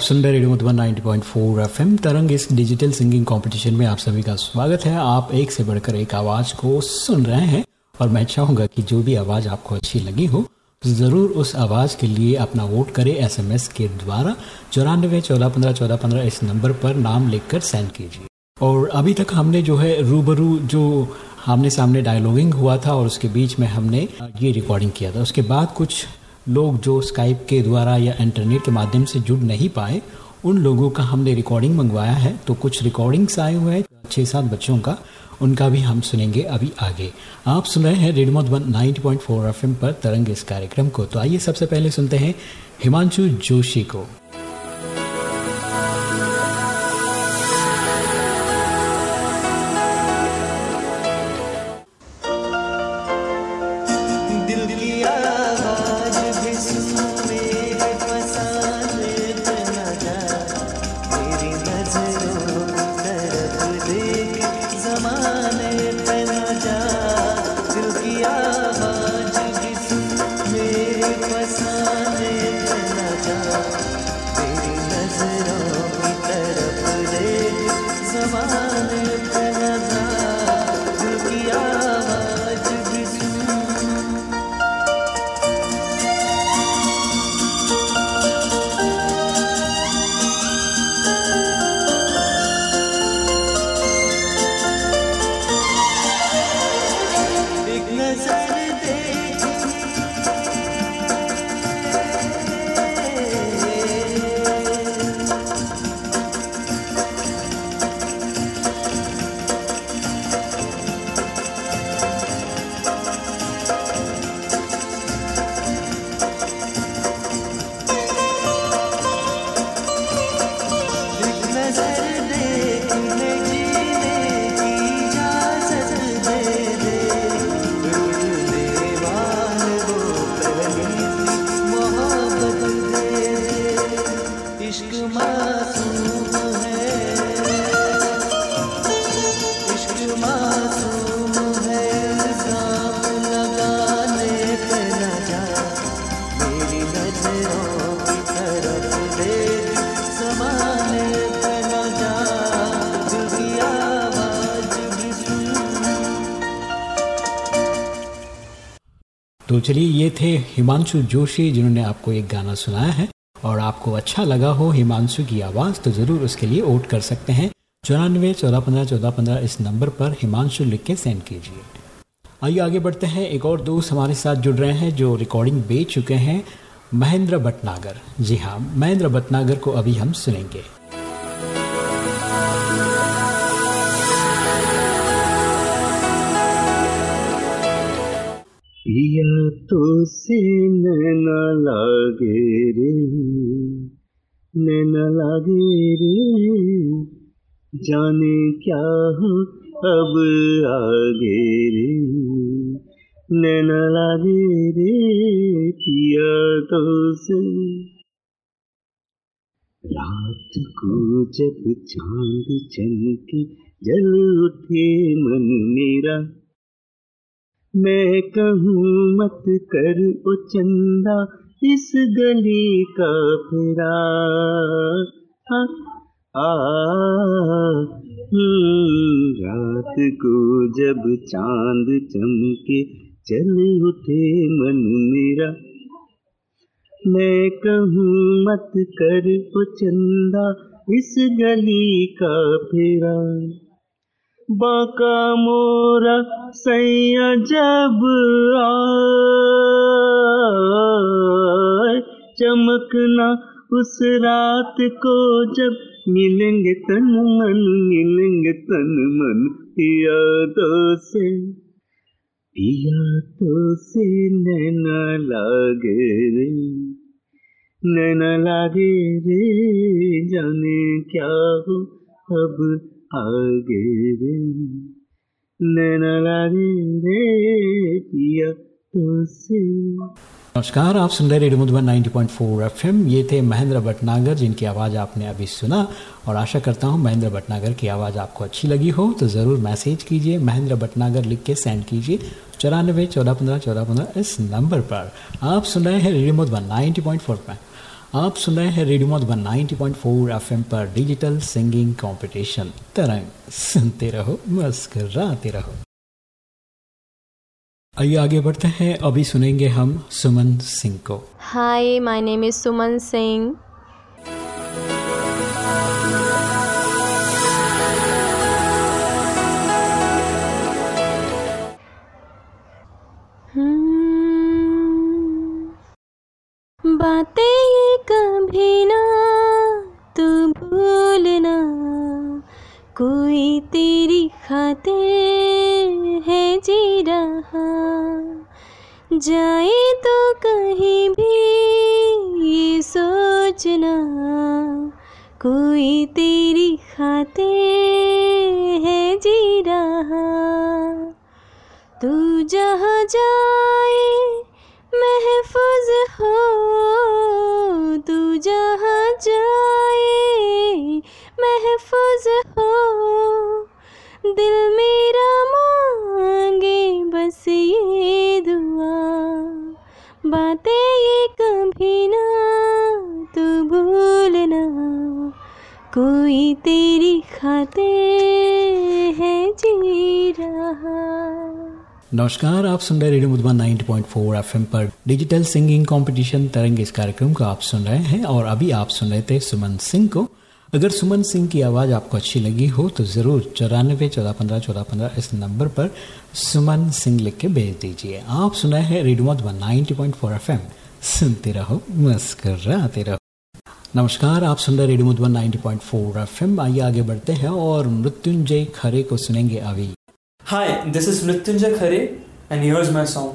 Speaker 1: सुन रहे रेडियो मधुबन 90.4 एफएम, तरंग इस डिजिटल सिंगिंग कंपटीशन में आप सभी का स्वागत है। आप एक से बढ़कर एक आवाज़ को सुन रहे हैं और मैं चाहूँगा कि जो भी आवाज़ आपको अच्छी लगी हो, ज़रूर उस आवाज़ के लिए अपना वोट करें एसएमएस के द्वारा। चौरानवे, चौदह, पंद्रह चौदह, पंद्रह इस नंबर पर नाम लिखकर सेंड कीजिए। और अभी तक हमने जो है रूबरू जो आमने सामने डायलॉगिंग हुआ था और उसके बीच में हमने ये रिकॉर्डिंग किया था। उसके बाद कुछ लोग जो स्काइप के द्वारा या इंटरनेट के माध्यम से जुड़ नहीं पाए, उन लोगों का हमने रिकॉर्डिंग मंगवाया है। तो कुछ रिकॉर्डिंग्स आए हुए हैं छः सात बच्चों का, उनका भी हम सुनेंगे अभी आगे। आप सुन रहे हैं रेडियो मधुबन 90.4 एफएम पर तरंग इस कार्यक्रम को। तो आइए सबसे पहले सुनते हैं हिमांशु जोशी को। तो चलिए, ये थे हिमांशु जोशी, जिन्होंने आपको एक गाना सुनाया है। और आपको अच्छा लगा हो हिमांशु की आवाज़ तो ज़रूर उसके लिए वोट कर सकते हैं। चौरानवे, चौदह पंद्रह चौदह पंद्रह इस नंबर पर हिमांशु लिख के सेंड कीजिए। आइए, आगे बढ़ते हैं। एक और दोस्त हमारे साथ जुड़ रहे हैं, जो रिकॉर्डिंग बेच चुके हैं महेंद्र भटनागर। जी हाँ महेंद्र भटनागर को अभी हम सुनेंगे।
Speaker 10: पिया तो से नैना लागे रे नैना लागे रे। जाने क्या हो अब आगे रे नैना लागे रे, पिया तो से रात को जब चाँद चमके, जल उठे मन मेरा मैं कहूँ मत कर ओ चंदा इस गली का फिरा। आ हम्म, रात को जब चाँद चमके चल उठे मन मेरा। मैं कहूँ मत कर ओ चंदा इस गली का फेरा। बाका मोरा सैया जब आए, चमकना उस रात को जब मिलेंगे तन मन, मिलेंगे तन मन यादों से। पिया तो से नैना लागे रे, नैना लागे रे, जाने क्या हो अब आगे
Speaker 1: नमस्कार, आप सुन रहे रेडियो मधुबन 90.4 एफएम। ये थे महेंद्र भटनागर, जिनकी आवाज़ आपने अभी सुना। और आशा करता हूँ महेंद्र भटनागर की आवाज़ आपको अच्छी लगी हो तो ज़रूर मैसेज कीजिए, महेंद्र भटनागर लिख के सेंड कीजिए चौरानबे चौदह पंद्रह चौदह पंद्रह इस नंबर पर। आप सुन रहे हैं रेडियो मधुबन 90.4 पर आप सुन रहे हैं रेडियो मधुबन 90.4 एफएम पर डिजिटल सिंगिंग कंपटीशन। तरंग सुनते रहो मुस्कराते रहो। आइए आगे बढ़ते हैं। अभी सुनेंगे हम सुमन सिंह को।
Speaker 11: My name is Suman Singh. हम्म, बातें ये कभी ना तू भूलना, कोई तेरी खातिर है जी रहा। जाए तो कहीं भी ये सोचना, कोई तेरी खातिर है जी रहा। तू जहाँ जाए दिल मेरा मांगे, बस ये दुआ। बातें ये कभी ना, तू भूलना कोई तेरी खातिर है जी रहा।
Speaker 1: नमस्कार, आप सुन रहे रेडियो मधुबन 90.4 एफएम पर डिजिटल सिंगिंग कंपटीशन तरंग इस कार्यक्रम को आप सुन रहे हैं और अभी आप सुन रहे थे सुमन सिंह को। अगर सुमन सिंह की आवाज़ आपको अच्छी लगी हो तो ज़रूर चौरानवे चौदह पंद्रह चौदह पंद्रह इस नंबर पर सुमन सिंह लिख के भेज दीजिए। आप सुना है रेडियो मधुबन 90.4 एफएम। सुनते रहो मुस्कराते रहो। नमस्कार आप सुन रहे रेडियो मधुबन 90.4 एफएम। आइए आगे बढ़ते हैं और मृत्युंजय खरे को सुनेंगे अभी।
Speaker 12: Hi, this is Mrityunjay Khare and here's my song.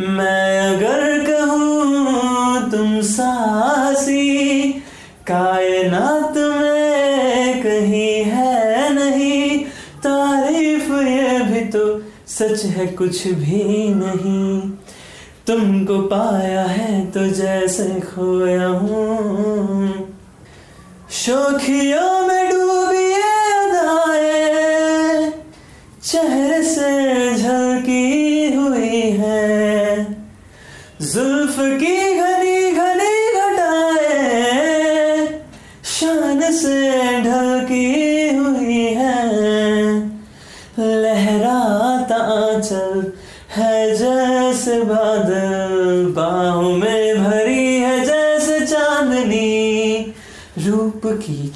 Speaker 12: मैं अगर कहूँ तुम सासी, कायनात में कहीं है नहीं, तारीफ़ ये भी तो सच है, कुछ भी नहीं। तुमको पाया है तो जैसे खोया हूँ। शोखियों में डूबी अदाएँ, चेहरे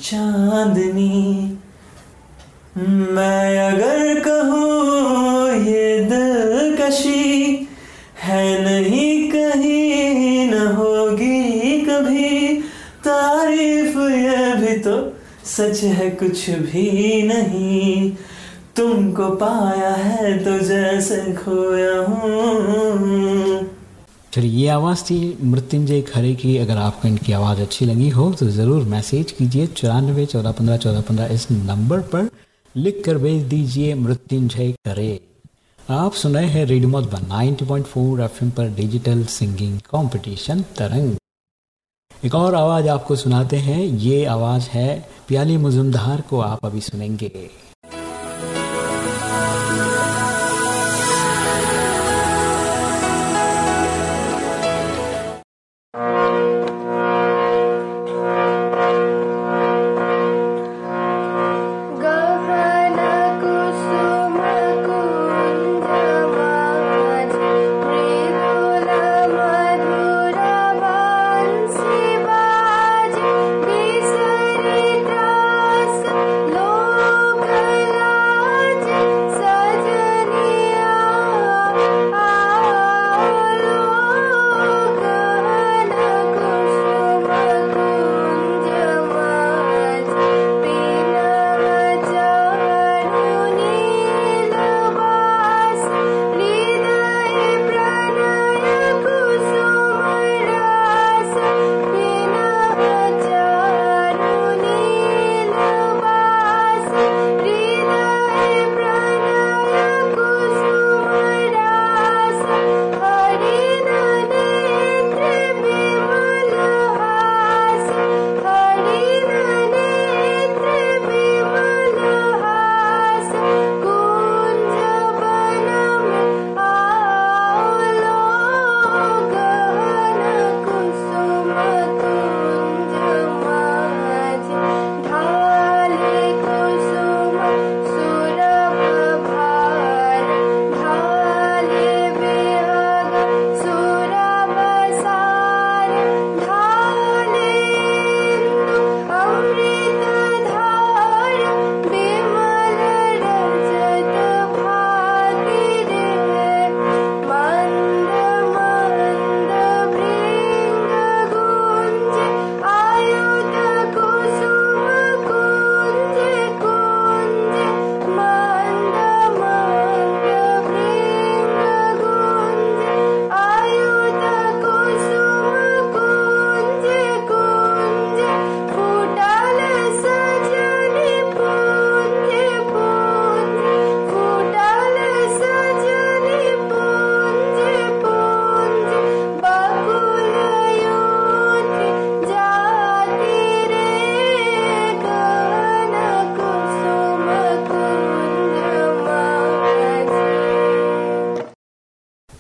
Speaker 12: चांदनी। मैं अगर कहूँ ये दिलकशी है नहीं, कहीं न होगी कभी। तारीफ़ ये भी तो सच है, कुछ भी नहीं। तुमको पाया है तो जैसे खोया हूँ।
Speaker 1: चलिए, ये आवाज़ थी मृत्युंजय खरे की। अगर आपको इनकी आवाज़ अच्छी लगी हो तो ज़रूर मैसेज कीजिए चौरानवे, चौदह, पंद्रह चौदह पंद्रह इस नंबर पर लिख कर भेज दीजिए मृत्युंजय खरे। आप सुनाए हैं रेडियो मधुबन 90.4 एफएम पर डिजिटल सिंगिंग कंपटीशन तरंग। एक और आवाज़ आपको सुनाते हैं। ये आवाज़ है प्याली मुजुमदार को आप अभी सुनेंगे।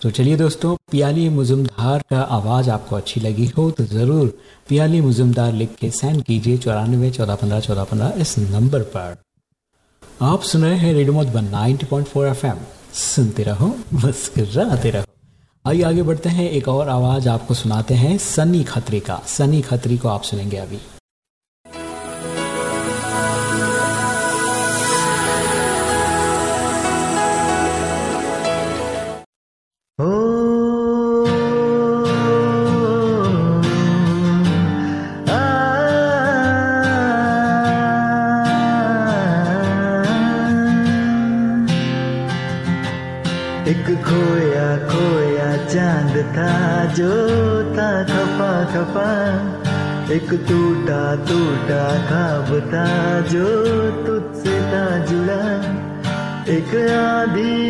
Speaker 1: तो चलिए दोस्तों, पियाली मुजुमदार का आवाज़ आपको अच्छी लगी हो तो ज़रूर पियाली मुजुमदार लिख के सेंड कीजिए चौरानवे चौदह पंद्रह चौदह पंद्रह इस नंबर पर। आप सुन रहे हैं रेडियो मधुबन 90.4 एफएम सुनते रहो, मुस्कुराते रहो। आइए आगे बढ़ते हैं, एक और आवाज़ आपको सुनाते हैं, सनी खत्री का। सनी खत्री को आप सुनेंगे अभी।
Speaker 13: एक टूटा टूटा खाब था जो तुझसे था जुड़ा। एक आधी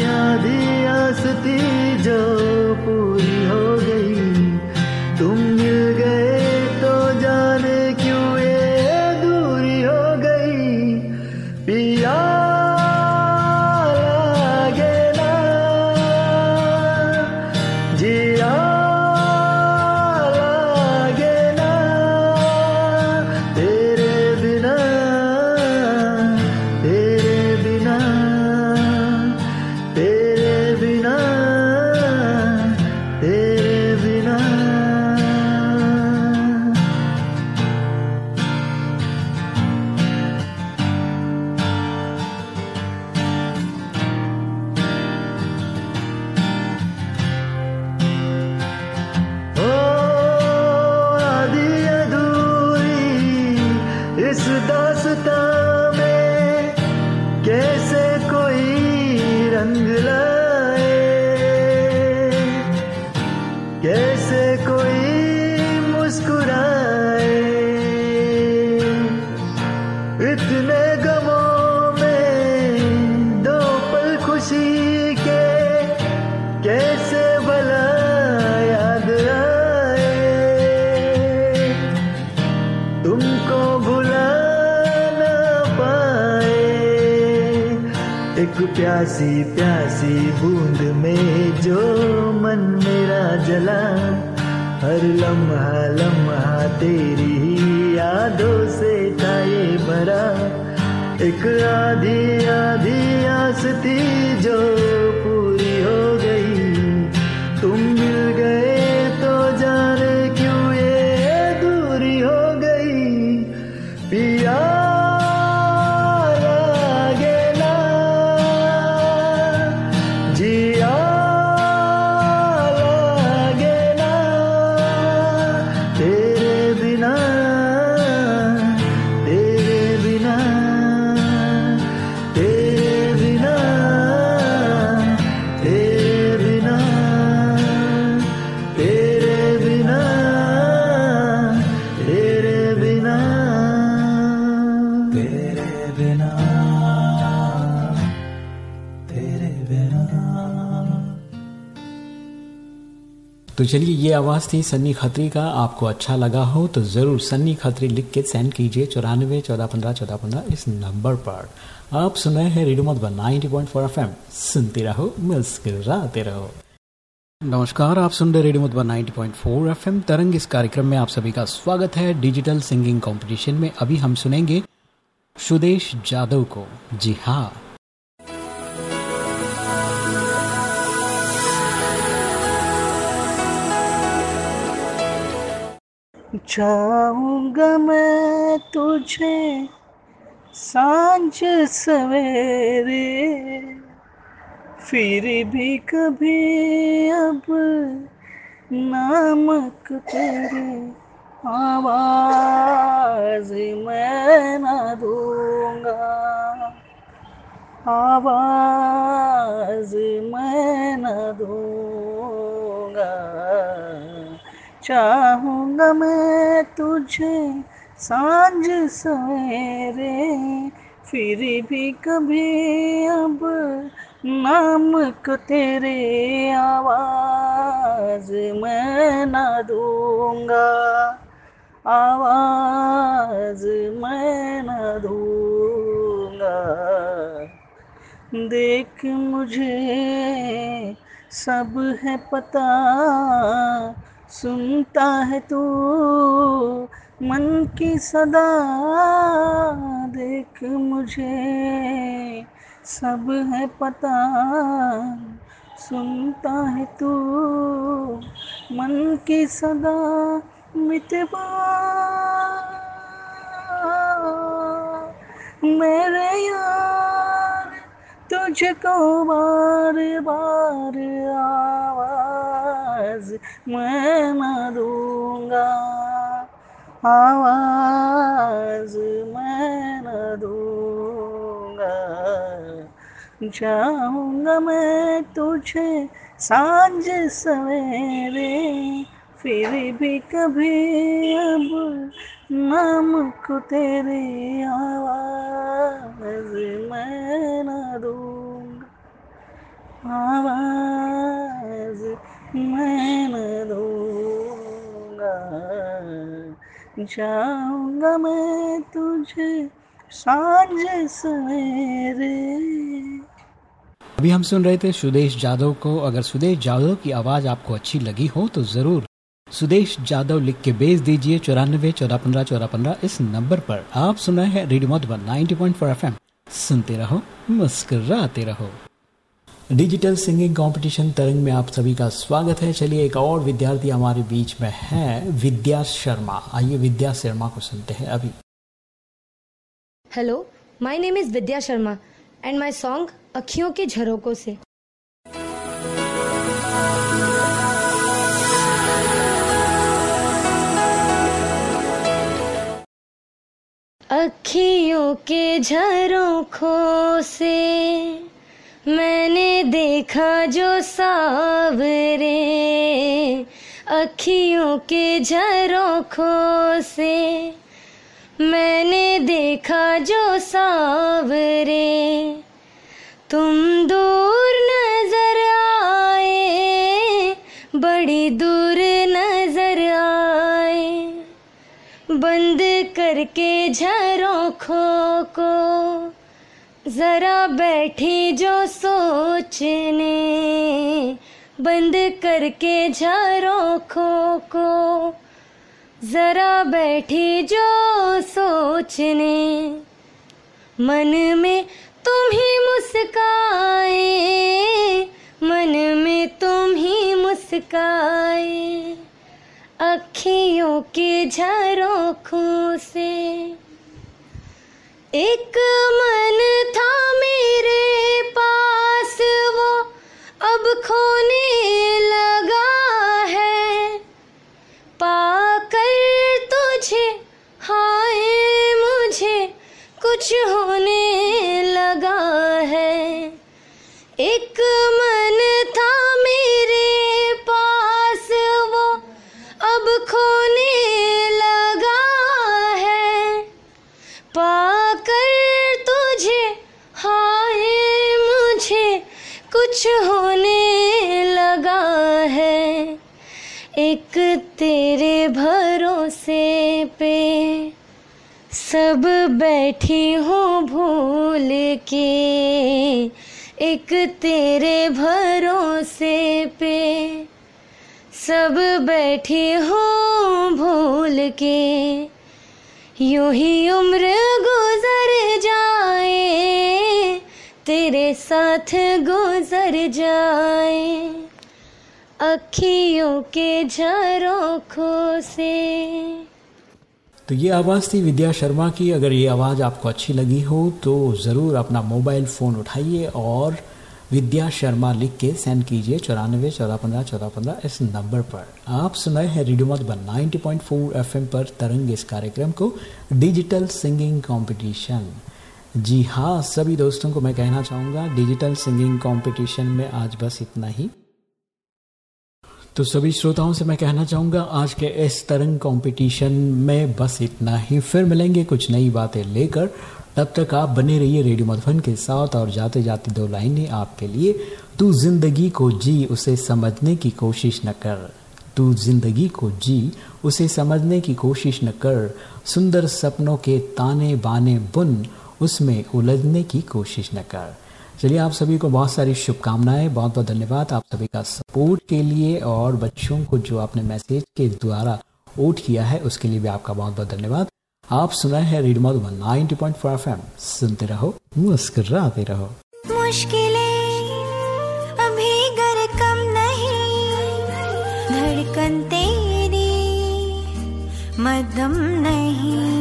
Speaker 13: प्यासी प्यासी बूंद में जो मन मेरा जला, हर लम्हा लम्हा तेरी ही यादों से था ये भरा। एक आधी आधी आस थी जो
Speaker 1: चलिए, ये आवाज़ थी सन्नी खत्री का। आपको अच्छा लगा हो तो ज़रूर सन्नी खत्री लिख के सेंड कीजिए चौरानवे, चौदह पंद्रह चौदह पंद्रह इस नंबर पर। आप सुन रहे हैं radio Madhuban 90.4 point four F सुनते रहो, मुस्कुराते रहो। नमस्कार, आप सुन रहे रेडियो मधुबन 90.4 एफएम। तरंग इस कार्यक्रम में आप सभी का स्वागत है। डिजिटल सिंगिंग कंपटीशन में अभी हम सुनेंगे सुदेश जादव को। जी हाँ
Speaker 14: चाहूँगा मैं तुझे साँझ सवेरे। फिर भी कभी अब नामक तेरे आवाज़ मैं न दूँगा। आवाज़ मैं न दूँगा। चाहूँगा मैं तुझे साँझ सवेरे, फिर भी कभी अब नाम को तेरे आवाज़ मैं ना दूँगा। आवाज़ मैं ना दूँगा। देख मुझे सब है पता सुनता है तू, मन की सदा, देख मुझे। सब है पता, सुनता है तू, मन की सदा, मितवा। मेरे यार तुझको बार बार आवाज़ मैं न दूँगा। आवाज़ मैं न दूँगा। जाऊँगा मैं तुझे साँझ सवेरे, फिर भी कभी अब नाम को तेरे आवाज़ मैं न दूँगा। आवाज़ मैं न दूँगा। जाऊँगा मैं तुझे साँझ सवेरे।
Speaker 1: अभी हम सुन रहे थे सुदेश जादव को। अगर सुदेश जादव की आवाज़ आपको अच्छी लगी हो तो ज़रूर सुदेश जादव लिख के भेज दीजिए चौरानबे चौदह पंद्रह चौदह पंद्रह इस नंबर पर। आप सुना है रेडियो मधुबन 90.4 एफएम। सुनते रहो, मुस्कुराते रहो। डिजिटल सिंगिंग कंपटीशन तरंग में आप सभी का स्वागत है। चलिए एक और विद्यार्थी हमारे बीच में है, विद्या शर्मा। आइए विद्या शर्मा को सुनते हैं अभी।
Speaker 15: Hello my name is Vidya Sharma and my song अखियों के झरोकों से। अखियों के झरोखों से मैंने देखा जो सावरे। अखियों के झरोखों से मैंने देखा जो सावरे। तुम दूर नज़र आए। बड़ी दूर करके झरोखों को जरा बैठी जो सोचने, बंद करके झरोखों को जरा बैठी जो सोचने, मन में तुम ही मुस्काए, मन में तुम ही मुस्काए। अखियों के झरोखों से। एक मन था मेरे पास, वो अब खोने लगा है। पाकर तुझे, हाय मुझे, कुछ होने लगा है। एक मन एक तेरे भरोसे पे सब बैठी हूँ भूल के। एक तेरे भरोसे पे सब बैठी हूँ भूल के। यूँ ही उम्र गुजर जाए, तेरे साथ गुजर जाए। अखियों के झरोखों से।
Speaker 1: तो ये आवाज़ थी विद्या शर्मा की। अगर ये आवाज़ आपको अच्छी लगी हो तो ज़रूर अपना मोबाइल फ़ोन उठाइए और विद्या शर्मा लिख के सेंड कीजिए चौरानवे चौदह पंद्रह चौदह पंद्रह इस नंबर पर। आप सुनाए हैं रेडियो मत मधुबन 90.4 एफएम पर तरंग इस कार्यक्रम को, डिजिटल सिंगिंग कंपटीशन। जी हाँ सभी दोस्तों को मैं कहना चाहूँगा, डिजिटल सिंगिंग कंपटीशन में आज बस इतना ही। तो सभी श्रोताओं से मैं कहना चाहूँगा, आज के इस तरंग कंपटीशन में बस इतना ही। फिर मिलेंगे कुछ नई बातें लेकर। तब तक आप बने रहिए रेडियो मधुबन के साथ और जाते जाते दो लाइनें आपके लिए। तू ज़िंदगी को जी, उसे समझने की कोशिश न कर। तू ज़िंदगी को जी, उसे समझने की कोशिश न कर। सुंदर सपनों के ताने बाने बुन, उसमें उलझने की कोशिश न कर। चलिए, आप सभी को बहुत सारी शुभकामनाएँ, बहुत बहुत धन्यवाद आप सभी का सपोर्ट के लिए और बच्चों को जो आपने मैसेज के द्वारा वोट किया है, उसके लिए भी आपका बहुत बहुत धन्यवाद। आप सुना है रेडियो मधुबन 90.4 एफएम। सुनते रहो, मुस्कुराते रहो।
Speaker 16: मुश्किलें अभी गर कम नहीं, धड़कन तेरी मदम नहीं।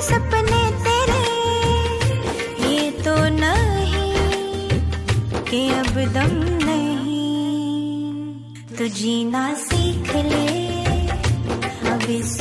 Speaker 16: सपने तेरे। ये तो नहीं कि अब दम नहीं। तो जीना सीख ले, अभी इस